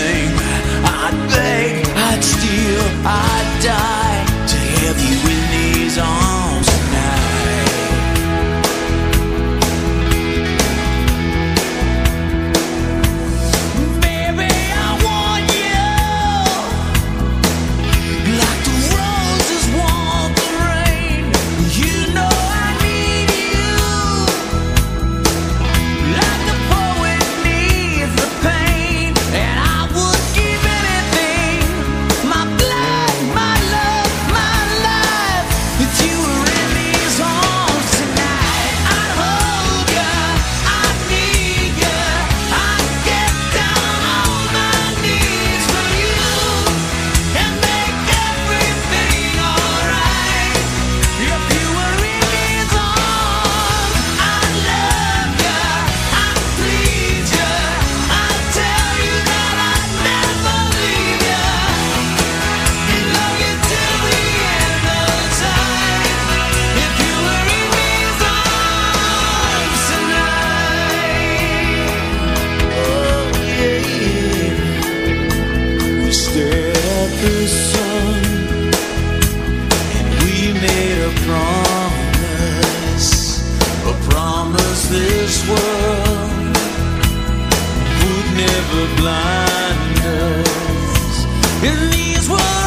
anything. I'd beg, I'd steal, I'd die to have you in. the sun. We made a promise, a promise this world would never blind us. In these words.